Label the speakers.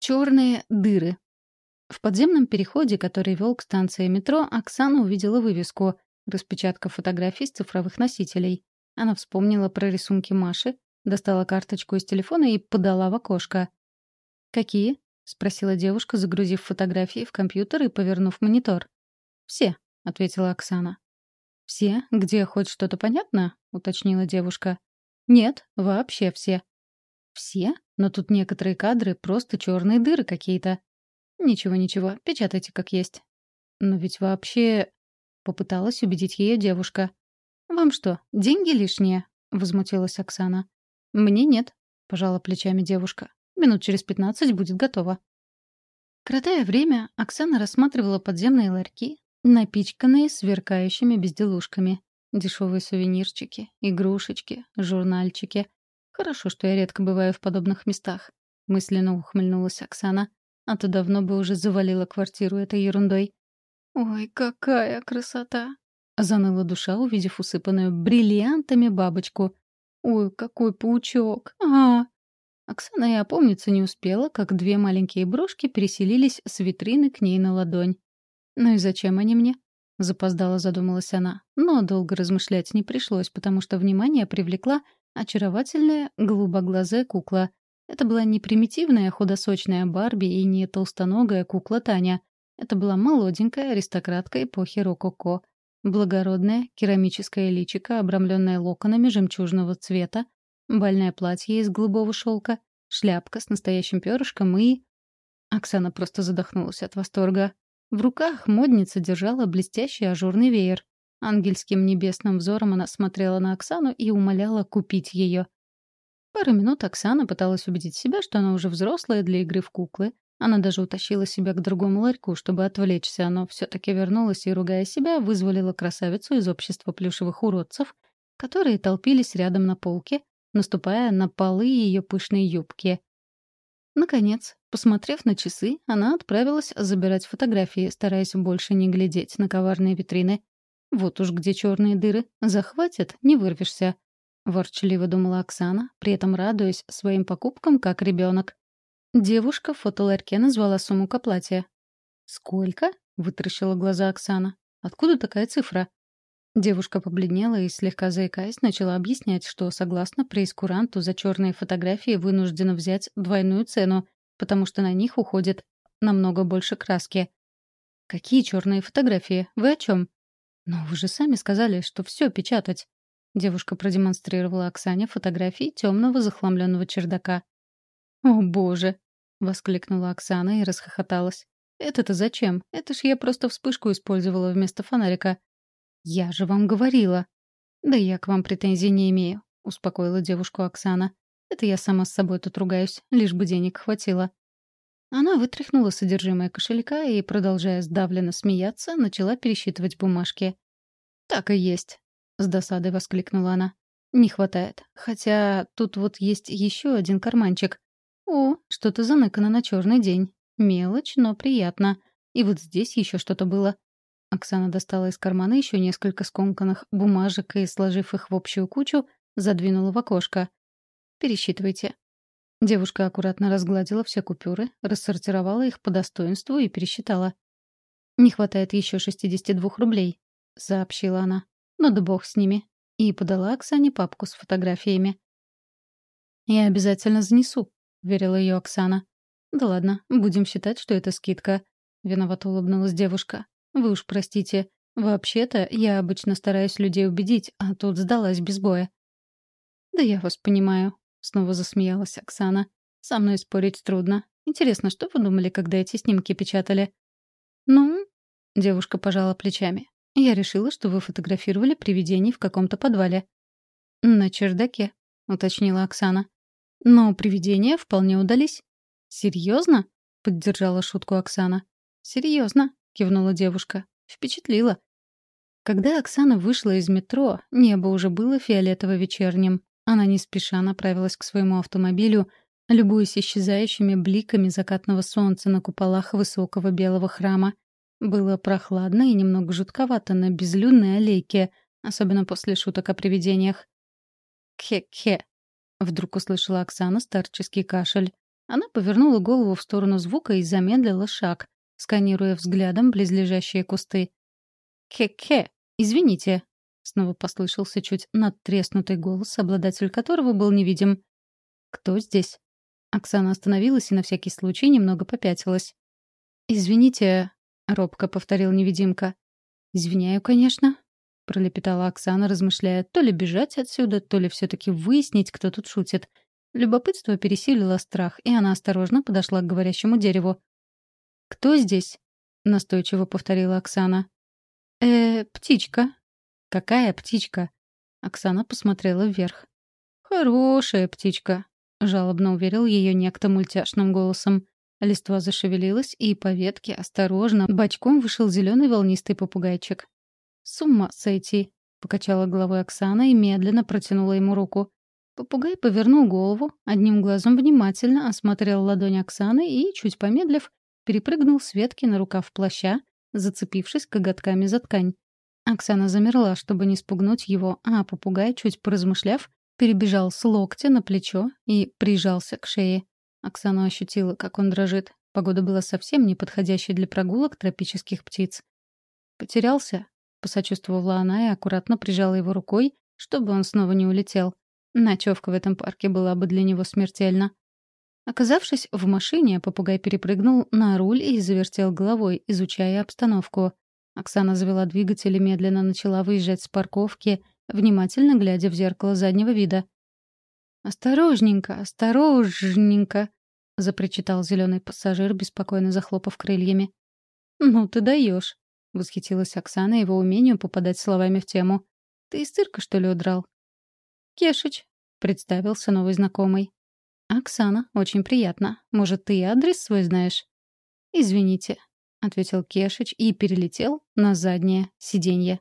Speaker 1: Черные дыры. В подземном переходе, который вел к станции метро, Оксана увидела вывеску «Распечатка фотографий с цифровых носителей». Она вспомнила про рисунки Маши, достала карточку из телефона и подала в окошко. «Какие?» — спросила девушка, загрузив фотографии в компьютер и повернув монитор. «Все», — ответила Оксана. «Все? Где хоть что-то понятно?» — уточнила девушка. «Нет, вообще все». «Все? Но тут некоторые кадры просто черные дыры какие-то». «Ничего-ничего, печатайте как есть». «Но ведь вообще...» — попыталась убедить ее девушка. «Вам что, деньги лишние?» — возмутилась Оксана. «Мне нет», — пожала плечами девушка. «Минут через пятнадцать будет готово». Коротая время, Оксана рассматривала подземные ларьки, напичканные сверкающими безделушками. Дешевые сувенирчики, игрушечки, журнальчики. Хорошо, что я редко бываю в подобных местах. Мысленно ухмыльнулась Оксана. А то давно бы уже завалила квартиру этой ерундой. «Ой, какая красота!» Заныла душа, увидев усыпанную бриллиантами бабочку. «Ой, какой паучок! а, Оксана и опомниться не успела, как две маленькие брошки переселились с витрины к ней на ладонь. «Ну и зачем они мне?» — запоздала задумалась она. Но долго размышлять не пришлось, потому что внимание привлекла очаровательная голубоглазая кукла. Это была не примитивная худосочная Барби и не толстоногая кукла Таня. Это была молоденькая аристократка эпохи рококо. Благородное керамическое личико, обрамленное локонами жемчужного цвета, бальное платье из голубого шелка, шляпка с настоящим перышком и... Оксана просто задохнулась от восторга. В руках модница держала блестящий ажурный веер. Ангельским небесным взором она смотрела на Оксану и умоляла купить ее. Пару минут Оксана пыталась убедить себя, что она уже взрослая для игры в куклы. Она даже утащила себя к другому ларьку, чтобы отвлечься, но все-таки вернулась и, ругая себя, вызволила красавицу из общества плюшевых уродцев, которые толпились рядом на полке, наступая на полы ее пышной юбки. Наконец, посмотрев на часы, она отправилась забирать фотографии, стараясь больше не глядеть на коварные витрины. Вот уж где черные дыры. Захватят, не вырвешься. Ворчливо думала Оксана, при этом радуясь своим покупкам как ребенок. Девушка в фотоларьке назвала сумму к оплате. «Сколько?» — вытаращила глаза Оксана. «Откуда такая цифра?» Девушка побледнела и, слегка заикаясь, начала объяснять, что, согласно прейскуранту, за черные фотографии вынуждена взять двойную цену, потому что на них уходит намного больше краски. «Какие черные фотографии? Вы о чем?» «Но вы же сами сказали, что все печатать». Девушка продемонстрировала Оксане фотографии темного захламленного чердака. «О, боже!» — воскликнула Оксана и расхохоталась. «Это-то зачем? Это ж я просто вспышку использовала вместо фонарика. «Я же вам говорила». «Да я к вам претензий не имею», — успокоила девушку Оксана. «Это я сама с собой тут ругаюсь, лишь бы денег хватило». Она вытряхнула содержимое кошелька и, продолжая сдавленно смеяться, начала пересчитывать бумажки. «Так и есть», — с досадой воскликнула она. «Не хватает. Хотя тут вот есть еще один карманчик. О, что-то заныкано на черный день. Мелочь, но приятно. И вот здесь еще что-то было. Оксана достала из кармана еще несколько скомканных бумажек и, сложив их в общую кучу, задвинула в окошко. «Пересчитывайте». Девушка аккуратно разгладила все купюры, рассортировала их по достоинству и пересчитала. «Не хватает еще 62 рублей», — сообщила она. «Ну да бог с ними». И подала Оксане папку с фотографиями. «Я обязательно занесу», — верила ее Оксана. «Да ладно, будем считать, что это скидка», — виновато улыбнулась девушка. Вы уж простите. Вообще-то, я обычно стараюсь людей убедить, а тут сдалась без боя. «Да я вас понимаю», — снова засмеялась Оксана. «Со мной спорить трудно. Интересно, что вы думали, когда эти снимки печатали?» «Ну?» — девушка пожала плечами. «Я решила, что вы фотографировали привидений в каком-то подвале». «На чердаке», — уточнила Оксана. «Но привидения вполне удались». «Серьезно?» — поддержала шутку Оксана. «Серьезно», — кивнула девушка. «Впечатлила». Когда Оксана вышла из метро, небо уже было фиолетово-вечерним. Она не спеша направилась к своему автомобилю, любуясь исчезающими бликами закатного солнца на куполах высокого белого храма. Было прохладно и немного жутковато на безлюдной аллейке, особенно после шуток о привидениях. «Кхе-кхе», — вдруг услышала Оксана старческий кашель. Она повернула голову в сторону звука и замедлила шаг, сканируя взглядом близлежащие кусты. «Ке-ке, извините», — снова послышался чуть надтреснутый голос, обладатель которого был невидим. «Кто здесь?» Оксана остановилась и на всякий случай немного попятилась. «Извините», — робко повторил невидимка. «Извиняю, конечно», — пролепетала Оксана, размышляя, то ли бежать отсюда, то ли все таки выяснить, кто тут шутит. Любопытство пересилило страх, и она осторожно подошла к говорящему дереву. «Кто здесь?» — настойчиво повторила Оксана. э птичка». «Какая птичка?» Оксана посмотрела вверх. «Хорошая птичка», — жалобно уверил ее некто мультяшным голосом. Листва зашевелилась, и по ветке осторожно бочком вышел зеленый волнистый попугайчик. «С ума сойти!» — покачала головой Оксана и медленно протянула ему руку. Попугай повернул голову, одним глазом внимательно осмотрел ладонь Оксаны и, чуть помедлив, перепрыгнул с ветки на рукав плаща, зацепившись коготками за ткань. Оксана замерла, чтобы не спугнуть его, а попугай, чуть поразмышляв, перебежал с локтя на плечо и прижался к шее. Оксана ощутила, как он дрожит. Погода была совсем не подходящей для прогулок тропических птиц. «Потерялся?» — посочувствовала она и аккуратно прижала его рукой, чтобы он снова не улетел. Ночевка в этом парке была бы для него смертельна. Оказавшись в машине, попугай перепрыгнул на руль и завертел головой, изучая обстановку. Оксана завела двигатель и медленно начала выезжать с парковки, внимательно глядя в зеркало заднего вида. «Осторожненько, осторожненько!» — запричитал зеленый пассажир, беспокойно захлопав крыльями. «Ну ты даешь!» — восхитилась Оксана его умению попадать словами в тему. «Ты из цирка, что ли, удрал?» «Кешич», — представился новый знакомый. «Оксана, очень приятно. Может, ты и адрес свой знаешь?» «Извините», — ответил Кешич и перелетел на заднее сиденье.